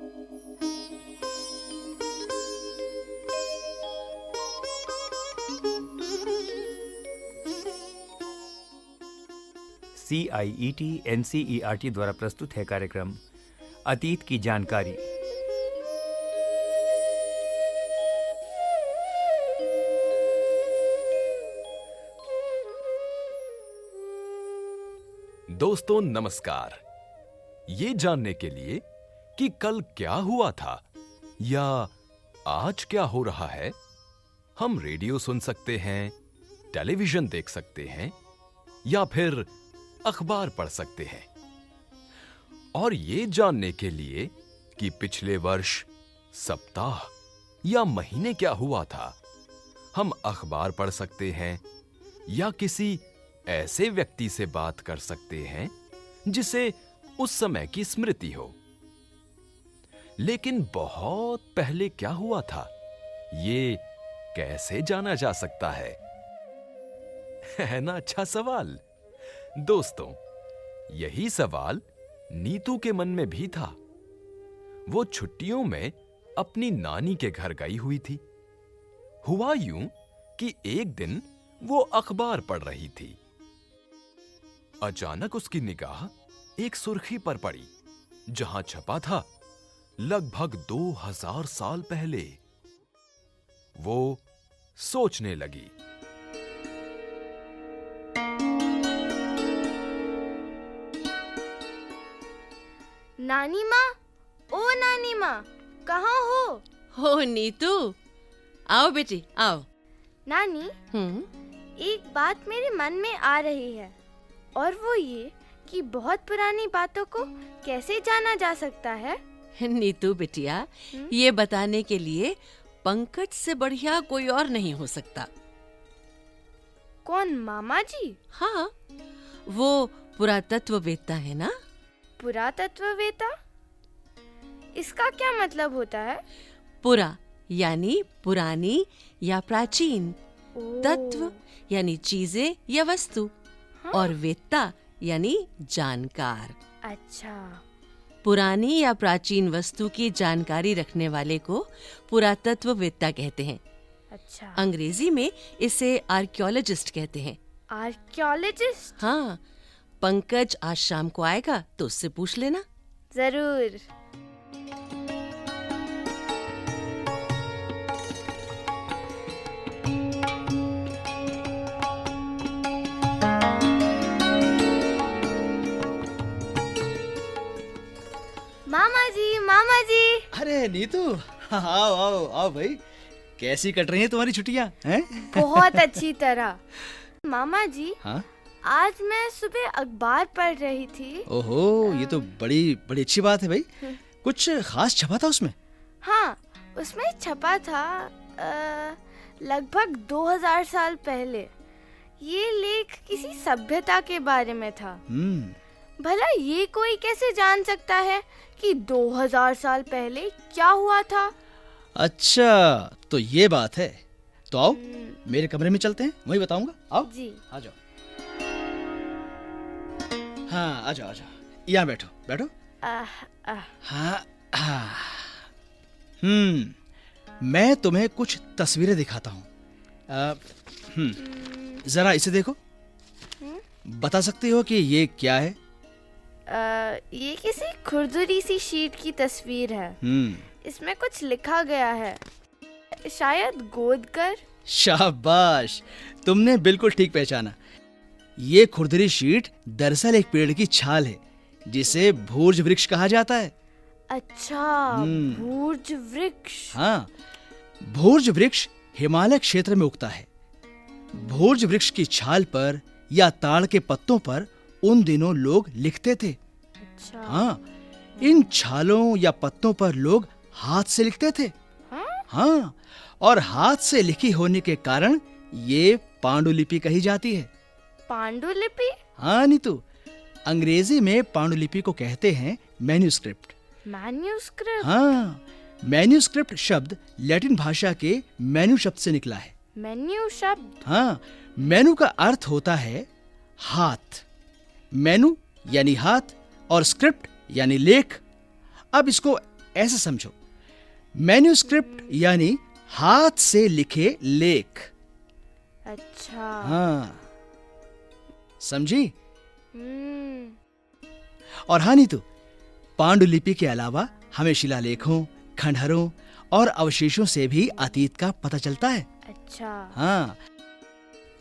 C I E T N C E R T द्वारा प्रस्तुत है कार्यक्रम। अतीत की जानकारी। दोस्तों, नमस्कार। ये जानने के लिए कि कल क्या हुआ था? या आज क्या हो रहा है? हम रेडियो सुन सकते हैं, टेलीविज़न देख सकते हैं, या फिर अखबार पढ़ सकते हैं। और ये जानने के लिए कि पिछले वर्ष, सप्ताह या महीने क्या हुआ था, हम अखबार पढ़ सकते हैं, या किसी ऐसे व्यक्ति से बात कर सकते हैं, जिसे उस समय की स्मृति हो। लेकिन बहुत पहले क्या हुआ था? ये कैसे जाना जा सकता है? है ना अच्छा सवाल। दोस्तों, यही सवाल नीतू के मन में भी था। वो छुट्टियों में अपनी नानी के घर गई हुई थी। हुआ यूँ कि एक दिन वो अखबार पढ़ रही थी। अचानक उसकी निगाह एक सुर्खी पर पड़ी, जहाँ छपा था लगभग दो हज़ार साल पहले। वो सोचने लगी। नानी माँ ओ नानी माँ कहाँ हो? हो नीतू आओ बेटी आओ। नानी हम्म। एक बात मेरे मन में आ रही है और वो ये कि बहुत पुरानी बातों को कैसे जाना जा सकता है? नीतू बिटिया ये बताने के लिए पंकज से बढ़िया कोई और नहीं हो सकता। कौन मामा जी हाँ वो पुरातत्व पुरातत्ववेत्ता है ना? पुरातत्ववेता इसका क्या मतलब होता है? पुरा यानी पुरानी या प्राचीन। तत्व यानी चीज़ें या वस्तु। हाँ? और वेत्ता यानी जानकार। अच्छा। पुरानी या प्राचीन वस्तु की जानकारी रखने वाले को पुरातत्ववेत्ता कहते हैं। अच्छा। अंग्रेज़ी में इसे आर्कियोलॉजिस्ट कहते हैं। आर्कियोलॉजिस्ट हाँ पंकज आज शाम को आएगा तो उससे पूछ लेना। ज़रूर। अरे नीतू? आओ आओ आओ भाई। कैसी कट रही हैं तुम्हारी छुट्टियाँ हैं? बहुत अच्छी तरह। मामा जी हाँ? आज मैं सुबह अखबार पढ़ रही थी। ओहो ये तो बड़ी बड़ी अच्छी बात है भाई। कुछ खास छपा था उसमें? हाँ उसमें छपा था लगभग 2000 साल पहले। ये लेख किसी सभ्यता के बारे में था। हम्म। भला ये कोई कैसे जान सकता है कि 2000 साल पहले क्या हुआ था? अच्छा तो ये बात है। तो आओ मेरे कमरे में चलते हैं वही बताऊँगा। आओ। जी। आ जाओ। हाँ आ जाओ आ जाओ। यहाँ बैठो बैठो। हाँ हाँ हम्म मैं तुम्हें कुछ तस्वीरें दिखाता हूँ। अ, हम्म जरा इसे देखो। बता सकते हो कि ये क्या है? ये किसी खुरदुरी सी शीट की तस्वीर है। हम्म। इसमें कुछ लिखा गया है। शायद गोद कर शाबाश। तुमने बिल्कुल ठीक पहचाना। ये खुरदरी शीट दरअसल एक पेड़ की छाल है जिसे भूर्ज वृक्ष कहा जाता है। अच्छा हम्म। भूर्ज वृक्ष। हाँ भूर्ज वृक्ष हिमालय क्षेत्र में उगता है। भूर्ज वृक्ष की छाल पर या ताड़ के पत्तों पर उन दिनों लोग लिखते थे। अच्छा। हाँ इन छालों या पत्तों पर लोग हाथ से लिखते थे। हाँ? हाँ और हाथ से लिखी होने के कारण ये पांडुलिपि कही जाती है। पांडुलिपि? हाँ नीतू अंग्रेज़ी में पांडुलिपि को कहते हैं मैन्यूस्क्रिप्ट। मैन्यूस्क्रिप्ट? हाँ मैन्यूस्क्रिप्ट शब्द लैटिन भाषा के मेन्यू शब्द से निकला है। मेन्यू शब्द? हाँ मेनू का अर्थ होता है हाथ। मेनू यानी हाथ और स्क्रिप्ट यानी लेख। अब इसको ऐसे समझो। मैन्यूस्क्रिप्ट यानी हाथ से लिखे लेख। अच्छा। हाँ। समझी? हम्म। और हाँ नीतू पांडुलिपि के अलावा हमें शिलालेखों खंडहरों और अवशेषों से भी अतीत का पता चलता है। अच्छा। हाँ।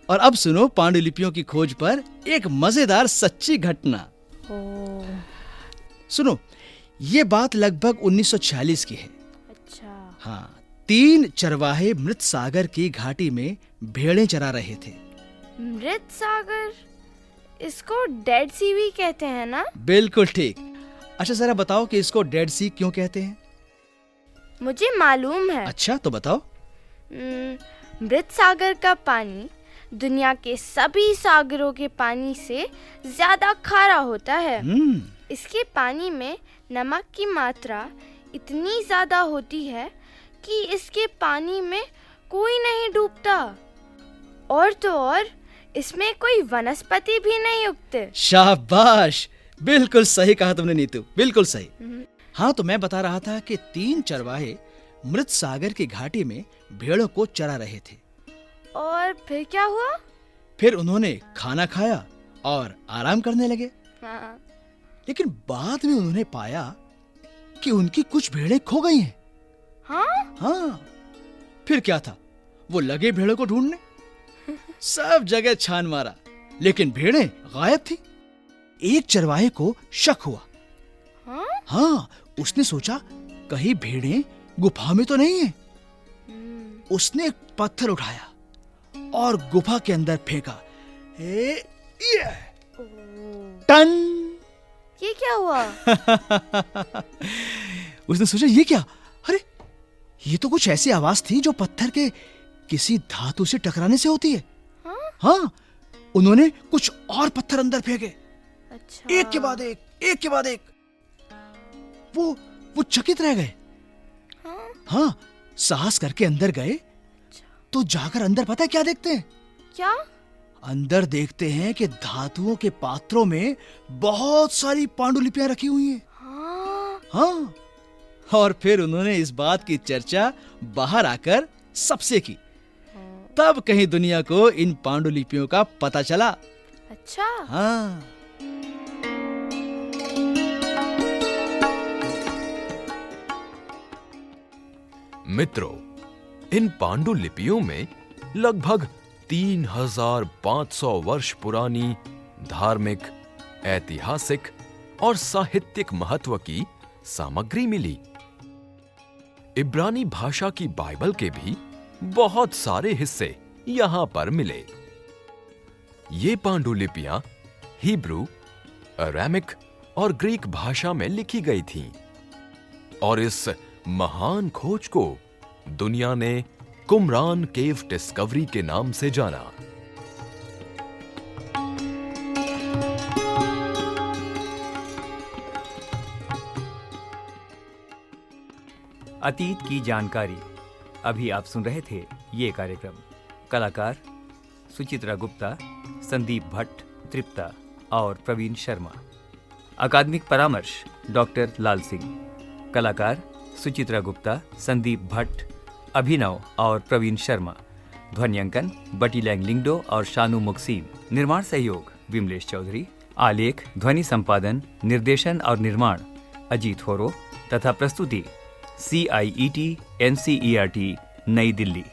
और अब सुनो पांडुलिपियों की खोज पर एक मज़ेदार सच्ची घटना। ओ सुनो ये बात लगभग 1946 की है। अच्छा। हाँ तीन चरवाहे मृत सागर की घाटी में भेड़ें चरा रहे थे। मृत सागर? इसको डेड सी भी कहते हैं ना? बिल्कुल ठीक। अच्छा जरा बताओ कि इसको डेड सी क्यों कहते हैं? मुझे मालूम है। अच्छा तो बताओ। मृत सागर का पानी दुनिया के सभी सागरों के पानी से ज़्यादा खारा होता है। हम्म। इसके पानी में नमक की मात्रा इतनी ज़्यादा होती है कि इसके पानी में कोई नहीं डूबता। और तो और इसमें कोई वनस्पति भी नहीं उगते। शाबाश! बिल्कुल सही कहा तुमने नीतू। बिल्कुल सही। हाँ तो मैं बता रहा था कि तीन चरवाहे मृत सागर की घाटी में भेड़ों को चरा रहे थे। और फिर क्या हुआ? फिर उन्होंने खाना खाया और आराम करने लगे। हाँ, लेकिन बाद में उन्होंने पाया कि उनकी कुछ भेड़ें खो गई हैं। हाँ? हाँ। फिर क्या था? वो लगे भेड़ों को ढूँढने। सब जगह छान मारा लेकिन भेड़ें गायब थी। एक चरवाहे को शक हुआ। हाँ? हाँ उसने सोचा कहीं भेड़ें गुफा में तो नहीं है। हम्म, उसने एक पत्थर उठाया और गुफा के अंदर फेंका। ए, ये, टन। ये क्या हुआ उसने सोचा ये क्या अरे ये तो कुछ ऐसी आवाज़ थी जो पत्थर के किसी धातु से टकराने से होती है हाँ हाँ उन्होंने कुछ और पत्थर अंदर फेंके अच्छा एक के बाद एक एक के बाद एक वो वो चकित रह गए हाँ हाँ साहस करके अंदर गए तो जाकर अंदर पता है क्या देखते हैं क्या अंदर देखते हैं कि धातुओं के पात्रों में बहुत सारी पांडुलिपियाँ रखी हुई हैं। हाँ। हाँ और फिर उन्होंने इस बात की चर्चा बाहर आकर सबसे की। तब कहीं दुनिया को इन पांडुलिपियों का पता चला। अच्छा। हाँ। मित्रों इन पांडुलिपियों में लगभग 3500 वर्ष पुरानी धार्मिक, ऐतिहासिक और साहित्यिक महत्व की सामग्री मिली। इब्रानी भाषा की बाइबल के भी बहुत सारे हिस्से यहाँ पर मिले। ये पांडुलिपियाँ हिब्रू, अरामिक और ग्रीक भाषा में लिखी गई थीं और इस महान खोज को दुनिया ने कुमरान केव डिस्कवरी के नाम से जाना। अतीत की जानकारी। अभी आप सुन रहे थे ये कार्यक्रम। कलाकार सुचित्रा गुप्ता, संदीप भट्ट, तृप्ता और प्रवीण शर्मा। अकादमिक परामर्श डॉक्टर लाल सिंह। कलाकार सुचित्रा गुप्ता, संदीप भट्ट अभिनव और प्रवीण शर्मा, ध्वनियांकन बटी लैंग लिंगडो और शानु मुक्सीम, निर्माण सहयोग विमलेश चौधरी, आलेख, ध्वनि संपादन, निर्देशन और निर्माण अजीत होरो तथा प्रस्तुति C I E T N C E R T New Delhi.